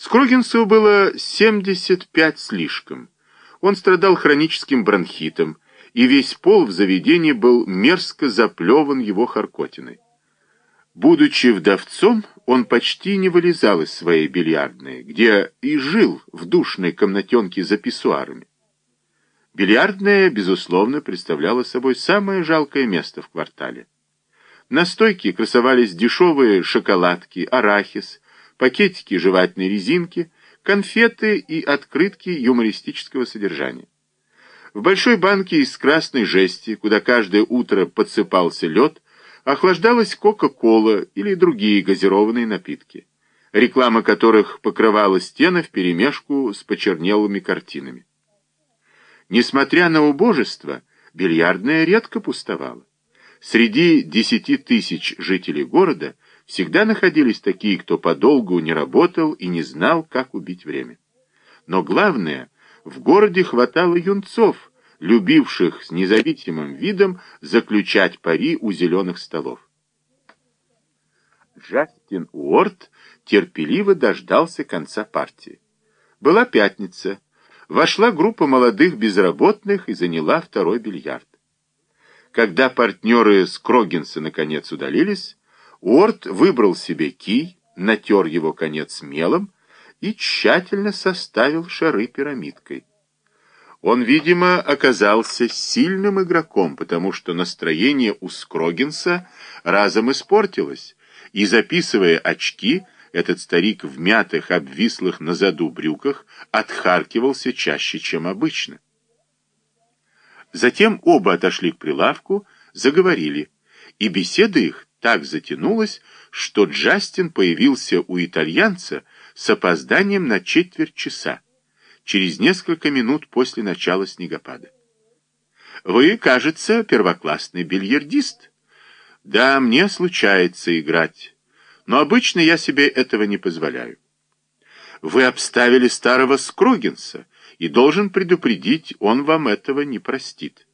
Скрогинцеву было 75 слишком. Он страдал хроническим бронхитом, и весь пол в заведении был мерзко заплеван его харкотиной. Будучи вдовцом, он почти не вылезал из своей бильярдной, где и жил в душной комнатенке за писсуарами. Бильярдная, безусловно, представляла собой самое жалкое место в квартале. На стойке красовались дешевые шоколадки, арахис, пакетики жевательной резинки, конфеты и открытки юмористического содержания. В большой банке из красной жести, куда каждое утро подсыпался лед, охлаждалась кока-кола или другие газированные напитки, реклама которых покрывала стены вперемешку с почернелыми картинами. Несмотря на убожество, бильярдная редко пустовала. Среди десяти тысяч жителей города всегда находились такие, кто подолгу не работал и не знал, как убить время. Но главное, в городе хватало юнцов, любивших с независимым видом заключать пари у зеленых столов. Джастин Уорд терпеливо дождался конца партии. Была пятница. Вошла группа молодых безработных и заняла второй бильярд. Когда партнеры с Крогинса наконец удалились, Уорд выбрал себе кий, натер его конец мелом и тщательно составил шары пирамидкой. Он, видимо, оказался сильным игроком, потому что настроение у Скрогинса разом испортилось, и, записывая очки, этот старик в мятых, обвислых на заду брюках отхаркивался чаще, чем обычно. Затем оба отошли к прилавку, заговорили, и беседа их так затянулась, что Джастин появился у итальянца с опозданием на четверть часа через несколько минут после начала снегопада. «Вы, кажется, первоклассный бильярдист?» «Да, мне случается играть, но обычно я себе этого не позволяю». «Вы обставили старого Скругинса, и должен предупредить, он вам этого не простит».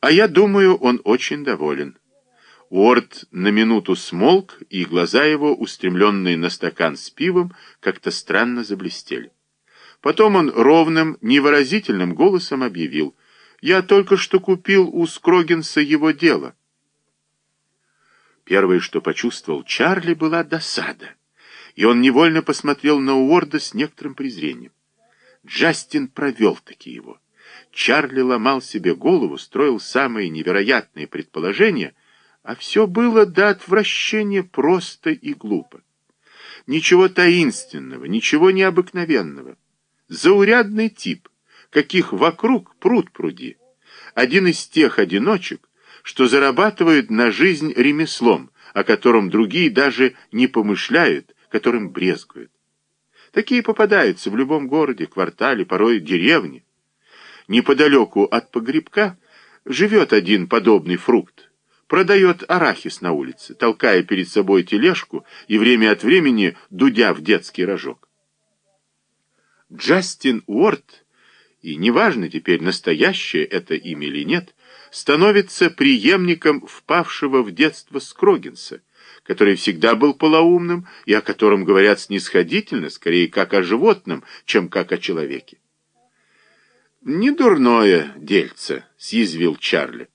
«А я думаю, он очень доволен». Уорд на минуту смолк, и глаза его, устремленные на стакан с пивом, как-то странно заблестели. Потом он ровным, невыразительным голосом объявил, «Я только что купил у Скрогинса его дело». Первое, что почувствовал Чарли, была досада, и он невольно посмотрел на Уорда с некоторым презрением. Джастин провел-таки его. Чарли ломал себе голову, строил самые невероятные предположения, а все было до отвращения просто и глупо. Ничего таинственного, ничего необыкновенного. Заурядный тип, каких вокруг пруд пруди. Один из тех одиночек, что зарабатывают на жизнь ремеслом, о котором другие даже не помышляют, которым брезгуют. Такие попадаются в любом городе, квартале, порой деревне. Неподалеку от погребка живет один подобный фрукт. Продает арахис на улице, толкая перед собой тележку и время от времени дудя в детский рожок. Джастин Уорд, и неважно теперь, настоящее это имя или нет, становится преемником впавшего в детство Скрогинса, который всегда был полоумным и о котором говорят снисходительно, скорее как о животном, чем как о человеке. «Не дурное дельце», — съязвил Чарли.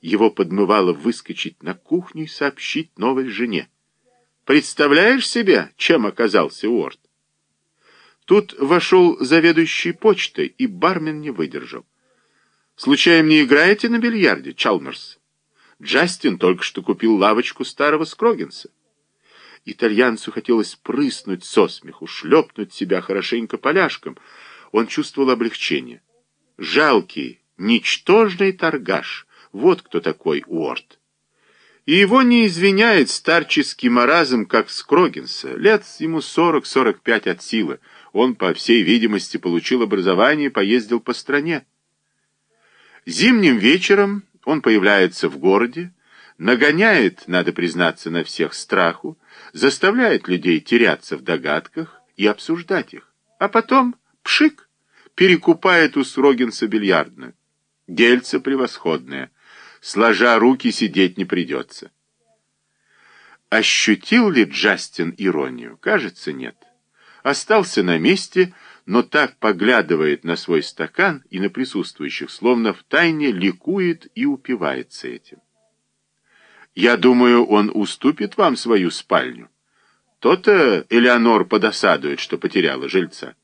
Его подмывало выскочить на кухню и сообщить новой жене. «Представляешь себе, чем оказался Уорд?» Тут вошел заведующий почтой, и бармен не выдержал. «Случаем не играете на бильярде, Чалмерс?» Джастин только что купил лавочку старого Скрогинса. Итальянцу хотелось прыснуть со смеху, шлепнуть себя хорошенько поляшком. Он чувствовал облегчение. Жалкий, ничтожный торгаш. Вот кто такой Уорд. И его не извиняет старческий маразм, как Скрогинса. Лет ему сорок-сорок пять от силы. Он, по всей видимости, получил образование и поездил по стране. Зимним вечером он появляется в городе, нагоняет, надо признаться, на всех страху, заставляет людей теряться в догадках и обсуждать их. А потом, пшик, перекупает у Срогинса бильярдную. Дельце превосходное. Сложа руки сидеть не придется. Ощутил ли Джастин иронию? Кажется, нет. остался на месте, но так поглядывает на свой стакан и на присутствующих, словно втайне ликует и упивается этим. Я думаю, он уступит вам свою спальню. То-то Элеонор подосадует, что потеряла жильца.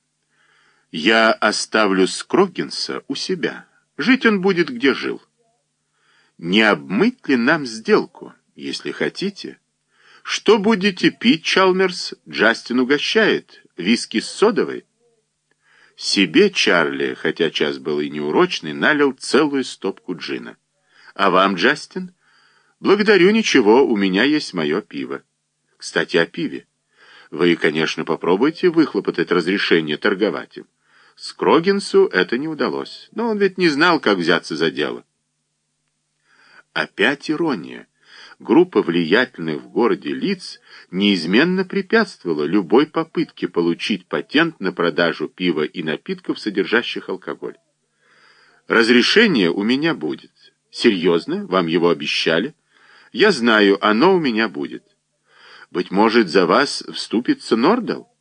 Я оставлю Скрогинса у себя. Жить он будет, где жил. Не обмыть ли нам сделку, если хотите? Что будете пить, Чалмерс? Джастин угощает. Виски с содовой? Себе Чарли, хотя час был и неурочный, налил целую стопку джина. А вам, Джастин? Благодарю, ничего, у меня есть мое пиво. Кстати, о пиве. Вы, конечно, попробуйте выхлопотать разрешение торговать им. Скрогинсу это не удалось, но он ведь не знал, как взяться за дело. Опять ирония. Группа влиятельных в городе лиц неизменно препятствовала любой попытке получить патент на продажу пива и напитков, содержащих алкоголь. Разрешение у меня будет. Серьезно? Вам его обещали? Я знаю, оно у меня будет. Быть может, за вас вступится Нордал?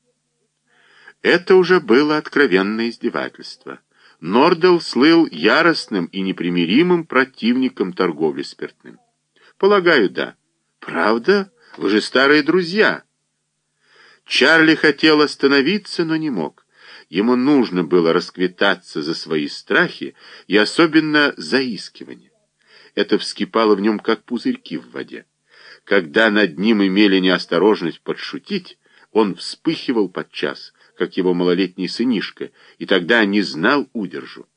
Это уже было откровенное издевательство. Нордал слыл яростным и непримиримым противником торговли спиртным. Полагаю, да. Правда? Вы же старые друзья. Чарли хотел остановиться, но не мог. Ему нужно было расквитаться за свои страхи и особенно заискивание. Это вскипало в нем, как пузырьки в воде. Когда над ним имели неосторожность подшутить, он вспыхивал подчас, как его малолетний сынишка, и тогда не знал удержу.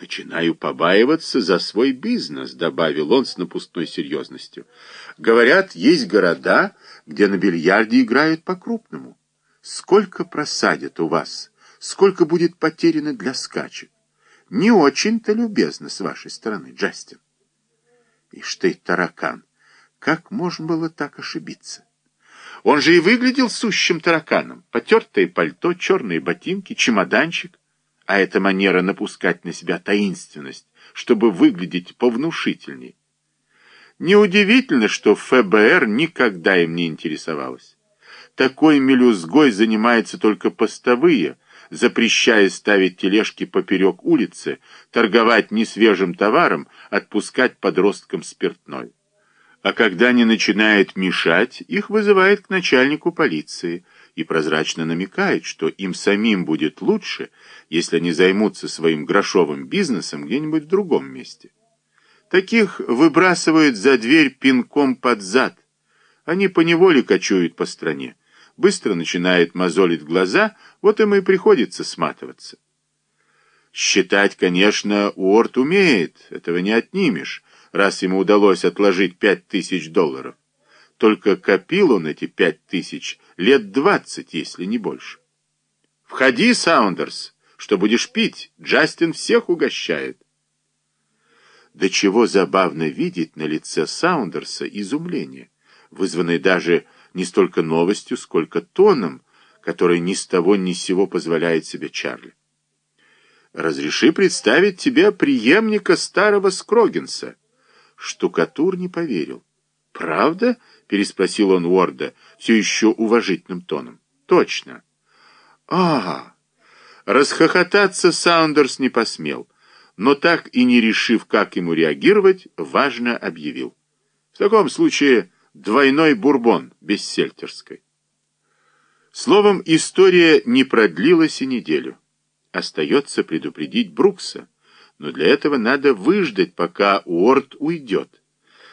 «Начинаю побаиваться за свой бизнес», — добавил он с напускной серьезностью. «Говорят, есть города, где на бильярде играют по-крупному. Сколько просадят у вас? Сколько будет потеряно для скачек? Не очень-то любезно с вашей стороны, Джастин». «Ишь ты, таракан, как можно было так ошибиться?» Он же и выглядел сущим тараканом. Потертое пальто, черные ботинки, чемоданчик. А эта манера напускать на себя таинственность, чтобы выглядеть повнушительней. Неудивительно, что ФБР никогда им не интересовалось. Такой мелюзгой занимаются только постовые, запрещая ставить тележки поперек улицы, торговать несвежим товаром, отпускать подросткам спиртное а когда не начинает мешать, их вызывает к начальнику полиции и прозрачно намекает, что им самим будет лучше, если они займутся своим грошовым бизнесом где-нибудь в другом месте. Таких выбрасывают за дверь пинком под зад. Они поневоле кочуют по стране. Быстро начинает мозолить глаза, вот им и приходится сматываться. Считать, конечно, Уорд умеет, этого не отнимешь, раз ему удалось отложить пять тысяч долларов. Только копил он эти пять тысяч лет двадцать, если не больше. «Входи, Саундерс, что будешь пить, Джастин всех угощает». До чего забавно видеть на лице Саундерса изумление, вызванное даже не столько новостью, сколько тоном, который ни с того ни с сего позволяет себе Чарли. «Разреши представить тебе преемника старого Скрогинса», Штукатур не поверил. «Правда?» — переспросил он Уорда все еще уважительным тоном. «Точно». «А, Расхохотаться Саундерс не посмел, но так и не решив, как ему реагировать, важно объявил. В таком случае двойной бурбон без сельтерской. Словом, история не продлилась и неделю. Остается предупредить Брукса но для этого надо выждать, пока Уорд уйдет.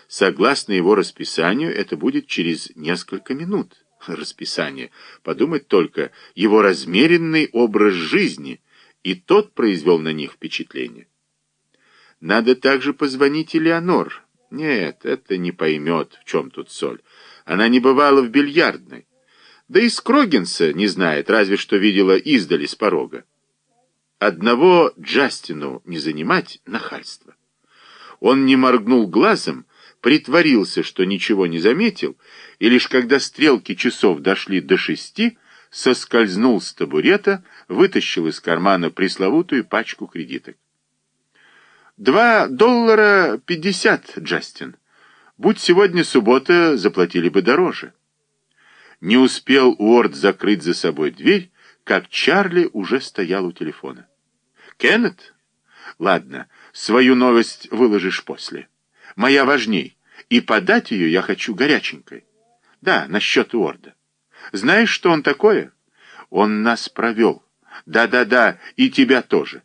Согласно его расписанию, это будет через несколько минут. Расписание. Подумать только, его размеренный образ жизни, и тот произвел на них впечатление. Надо также позвонить Элеонор. Нет, это не поймет, в чем тут соль. Она не бывала в бильярдной. Да и Скрогинса не знает, разве что видела издали с порога. Одного Джастину не занимать нахальство. Он не моргнул глазом, притворился, что ничего не заметил, и лишь когда стрелки часов дошли до шести, соскользнул с табурета, вытащил из кармана пресловутую пачку кредиток. «Два доллара пятьдесят, Джастин. Будь сегодня суббота, заплатили бы дороже». Не успел Уорд закрыть за собой дверь, как Чарли уже стоял у телефона. «Кеннет? Ладно, свою новость выложишь после. Моя важней, и подать ее я хочу горяченькой. Да, насчет Уорда. Знаешь, что он такое? Он нас провел. Да-да-да, и тебя тоже.